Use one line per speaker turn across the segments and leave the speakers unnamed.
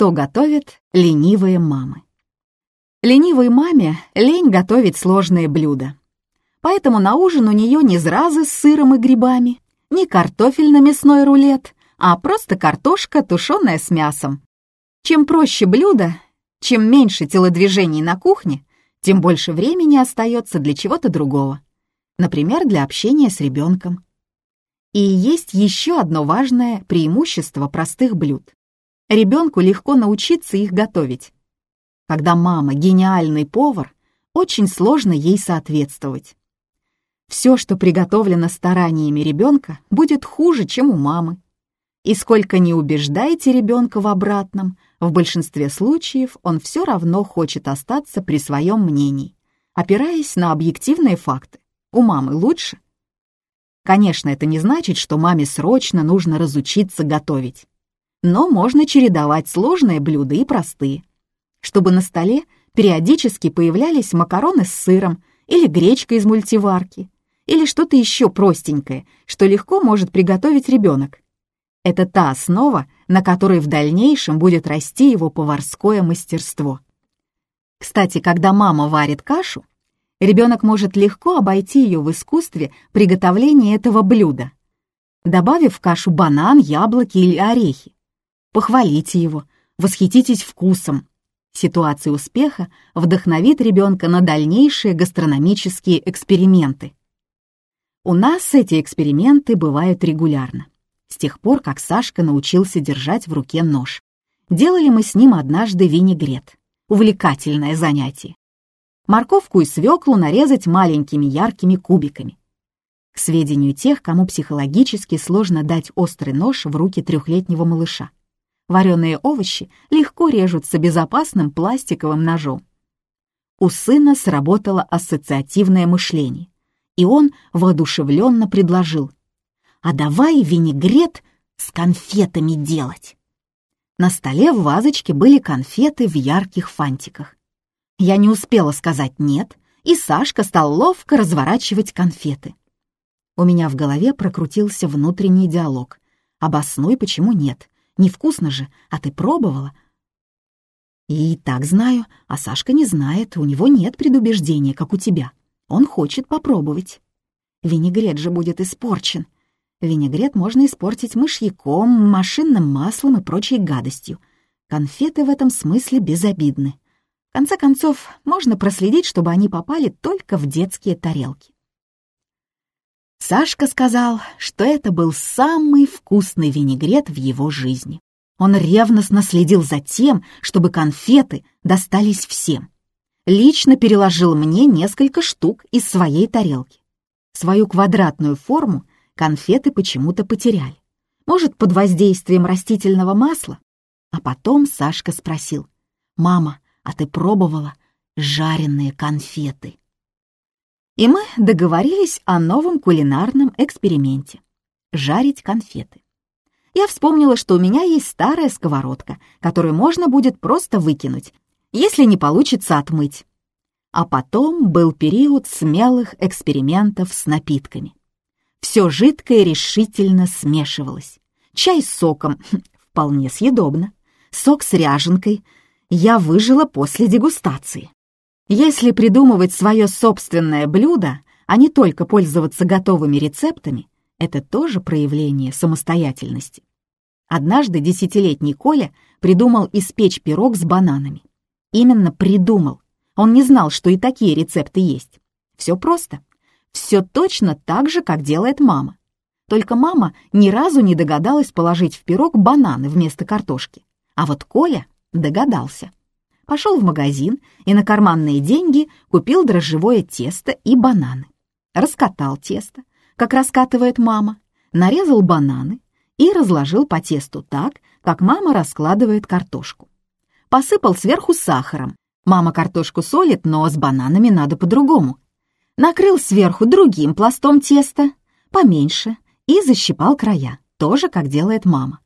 Что готовят ленивые мамы? Ленивой маме лень готовить сложные блюда. Поэтому на ужин у нее не зразы с сыром и грибами, не картофельно-мясной рулет, а просто картошка, тушеная с мясом. Чем проще блюдо, чем меньше телодвижений на кухне, тем больше времени остается для чего-то другого. Например, для общения с ребенком. И есть еще одно важное преимущество простых блюд. Ребенку легко научиться их готовить. Когда мама гениальный повар, очень сложно ей соответствовать. Все, что приготовлено стараниями ребенка, будет хуже, чем у мамы. И сколько не убеждайте ребенка в обратном, в большинстве случаев он все равно хочет остаться при своем мнении, опираясь на объективные факты. У мамы лучше. Конечно, это не значит, что маме срочно нужно разучиться готовить. Но можно чередовать сложные блюда и простые, чтобы на столе периодически появлялись макароны с сыром или гречка из мультиварки, или что-то еще простенькое, что легко может приготовить ребенок. Это та основа, на которой в дальнейшем будет расти его поварское мастерство. Кстати, когда мама варит кашу, ребенок может легко обойти ее в искусстве приготовления этого блюда, добавив в кашу банан, яблоки или орехи. Похвалите его, восхититесь вкусом. Ситуация успеха вдохновит ребенка на дальнейшие гастрономические эксперименты. У нас эти эксперименты бывают регулярно. С тех пор, как Сашка научился держать в руке нож. Делали мы с ним однажды винегрет. Увлекательное занятие. Морковку и свеклу нарезать маленькими яркими кубиками. К сведению тех, кому психологически сложно дать острый нож в руки трехлетнего малыша. Вареные овощи легко режутся безопасным пластиковым ножом. У сына сработало ассоциативное мышление и он воодушевленно предложил. «А давай винегрет с конфетами делать». На столе в вазочке были конфеты в ярких фантиках. Я не успела сказать «нет», и Сашка стал ловко разворачивать конфеты. У меня в голове прокрутился внутренний диалог. «Обоснуй, почему нет? Невкусно же, а ты пробовала?» И так знаю, а Сашка не знает, у него нет предубеждения, как у тебя. Он хочет попробовать. Винегрет же будет испорчен. Винегрет можно испортить мышьяком, машинным маслом и прочей гадостью. Конфеты в этом смысле безобидны. В конце концов, можно проследить, чтобы они попали только в детские тарелки. Сашка сказал, что это был самый вкусный винегрет в его жизни. Он ревностно следил за тем, чтобы конфеты достались всем лично переложил мне несколько штук из своей тарелки. Свою квадратную форму конфеты почему-то потеряли. Может, под воздействием растительного масла? А потом Сашка спросил, «Мама, а ты пробовала жареные конфеты?» И мы договорились о новом кулинарном эксперименте — жарить конфеты. Я вспомнила, что у меня есть старая сковородка, которую можно будет просто выкинуть, если не получится отмыть. А потом был период смелых экспериментов с напитками. Все жидкое решительно смешивалось. Чай с соком — вполне съедобно. Сок с ряженкой я выжила после дегустации. Если придумывать свое собственное блюдо, а не только пользоваться готовыми рецептами, это тоже проявление самостоятельности. Однажды десятилетний Коля придумал испечь пирог с бананами. Именно придумал. Он не знал, что и такие рецепты есть. Все просто. Все точно так же, как делает мама. Только мама ни разу не догадалась положить в пирог бананы вместо картошки. А вот Коля догадался. Пошел в магазин и на карманные деньги купил дрожжевое тесто и бананы. Раскатал тесто, как раскатывает мама, нарезал бананы и разложил по тесту так, как мама раскладывает картошку посыпал сверху сахаром. Мама картошку солит, но с бананами надо по-другому. Накрыл сверху другим пластом теста, поменьше, и защипал края, тоже как делает мама.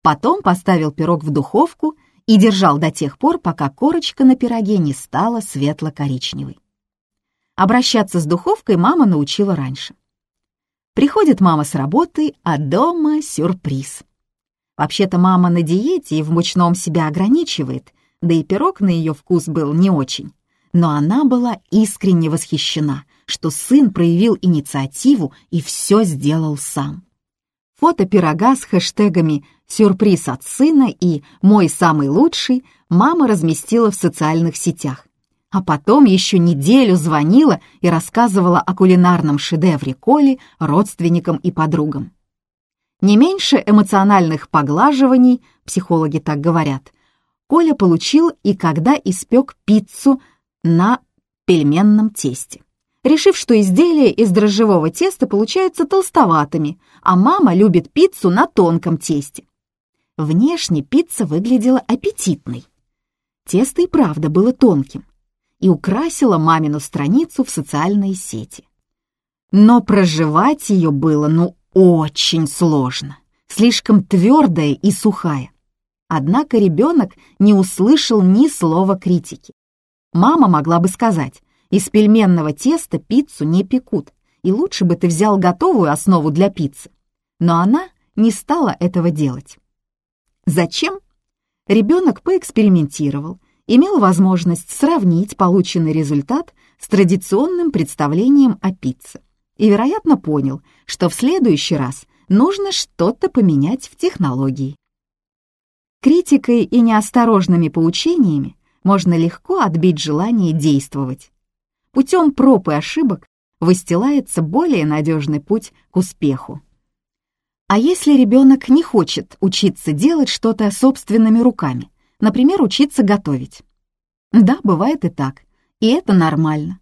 Потом поставил пирог в духовку и держал до тех пор, пока корочка на пироге не стала светло-коричневой. Обращаться с духовкой мама научила раньше. Приходит мама с работы, а дома сюрприз. Вообще-то мама на диете и в мучном себя ограничивает, да и пирог на ее вкус был не очень. Но она была искренне восхищена, что сын проявил инициативу и все сделал сам. Фото пирога с хэштегами «Сюрприз от сына» и «Мой самый лучший» мама разместила в социальных сетях. А потом еще неделю звонила и рассказывала о кулинарном шедевре Коли родственникам и подругам. Не меньше эмоциональных поглаживаний, психологи так говорят, Коля получил и когда испек пиццу на пельменном тесте решив, что изделия из дрожжевого теста получаются толстоватыми, а мама любит пиццу на тонком тесте. Внешне пицца выглядела аппетитной. Тесто и правда было тонким и украсило мамину страницу в социальной сети. Но проживать ее было, ну, очень сложно, слишком твердая и сухая. Однако ребенок не услышал ни слова критики. Мама могла бы сказать, из пельменного теста пиццу не пекут, и лучше бы ты взял готовую основу для пиццы. Но она не стала этого делать. Зачем? Ребенок поэкспериментировал, имел возможность сравнить полученный результат с традиционным представлением о пицце и, вероятно, понял, что в следующий раз нужно что-то поменять в технологии. Критикой и неосторожными поучениями можно легко отбить желание действовать. Путем проб и ошибок выстилается более надежный путь к успеху. А если ребенок не хочет учиться делать что-то собственными руками, например, учиться готовить? Да, бывает и так, и это нормально.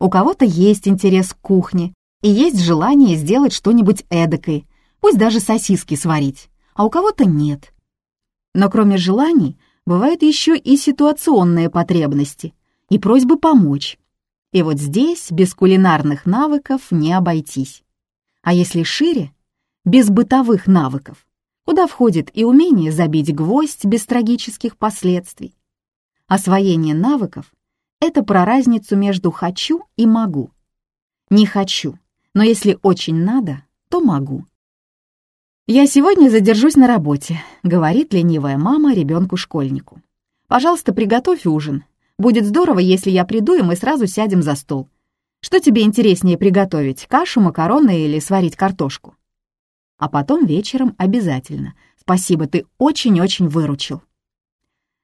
У кого-то есть интерес к кухне, и есть желание сделать что-нибудь эдакое, пусть даже сосиски сварить, а у кого-то нет. Но кроме желаний, бывают еще и ситуационные потребности и просьбы помочь. И вот здесь без кулинарных навыков не обойтись. А если шире, без бытовых навыков, куда входит и умение забить гвоздь без трагических последствий. Освоение навыков — это про разницу между «хочу» и «могу». Не хочу, но если очень надо, то могу. «Я сегодня задержусь на работе», — говорит ленивая мама ребенку-школьнику. «Пожалуйста, приготовь ужин, Будет здорово, если я приду, и мы сразу сядем за стол. Что тебе интереснее приготовить, кашу, макароны или сварить картошку? А потом вечером обязательно. Спасибо, ты очень-очень выручил.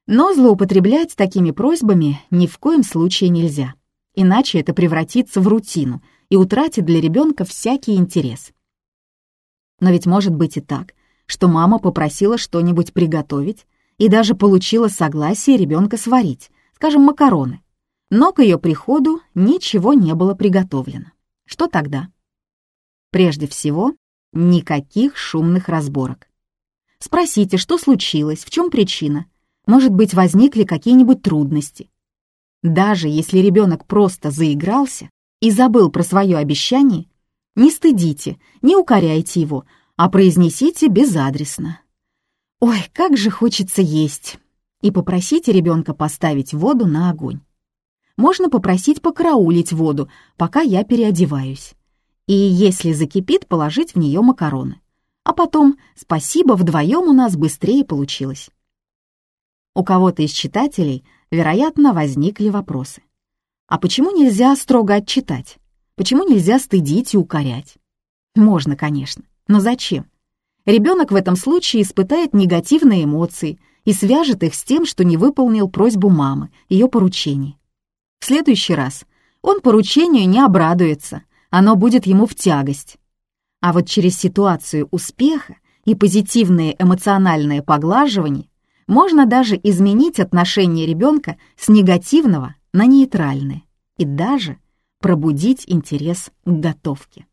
Но злоупотреблять такими просьбами ни в коем случае нельзя. Иначе это превратится в рутину и утратит для ребенка всякий интерес. Но ведь может быть и так, что мама попросила что-нибудь приготовить и даже получила согласие ребенка сварить, скажем, макароны. Но к ее приходу ничего не было приготовлено. Что тогда? Прежде всего, никаких шумных разборок. Спросите, что случилось, в чем причина. Может быть, возникли какие-нибудь трудности. Даже если ребенок просто заигрался и забыл про свое обещание, не стыдите, не укоряйте его, а произнесите безадресно. «Ой, как же хочется есть!» И попросите ребенка поставить воду на огонь. Можно попросить покараулить воду, пока я переодеваюсь. И если закипит, положить в нее макароны. А потом «спасибо, вдвоем у нас быстрее получилось». У кого-то из читателей, вероятно, возникли вопросы. А почему нельзя строго отчитать? Почему нельзя стыдить и укорять? Можно, конечно, но зачем? Ребенок в этом случае испытает негативные эмоции – и свяжет их с тем, что не выполнил просьбу мамы, ее поручение. В следующий раз он поручению не обрадуется, оно будет ему в тягость. А вот через ситуацию успеха и позитивное эмоциональное поглаживание можно даже изменить отношение ребенка с негативного на нейтральное и даже пробудить интерес к готовке.